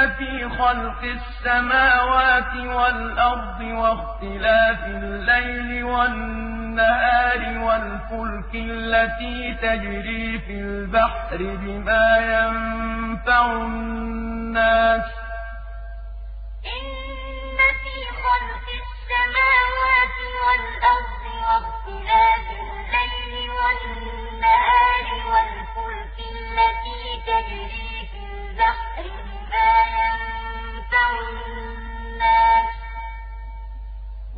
إِنَّ فِي خَلْقِ السَّمَاوَاتِ وَالْأَرْضِ وَاخْتِلَافِ اللَّيْلِ وَالنَّهَارِ وَالْفُلْكِ الَّتِي تَجْرِي فِي الْبَحْرِ بِمَا يَنفَعُ النَّاسَ ۗ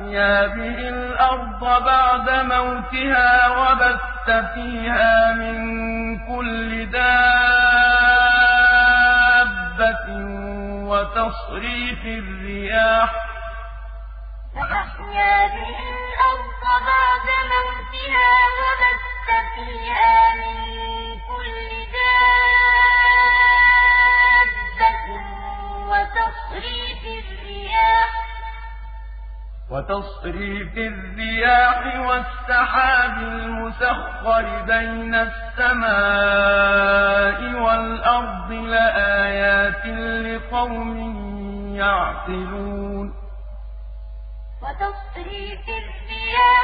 فَأَحْيَا بِهِ الْأَرْضَ بَعْدَ مَوْتِهَا وَبَثَّ فِيهَا مِن كُلِّ دَابَّةٍ وَتَصْرِيفِ الرِّيَاحِ وَالسَّحَابِ الْمُسَخَّرِ بَيْنَ السَّمَاءِ وَالْأَرْضِ لَآيَاتٍ لِّقَوْمٍ يَعْقِلُونَ. وَتَصْرِيفِ الرِّيَاحِ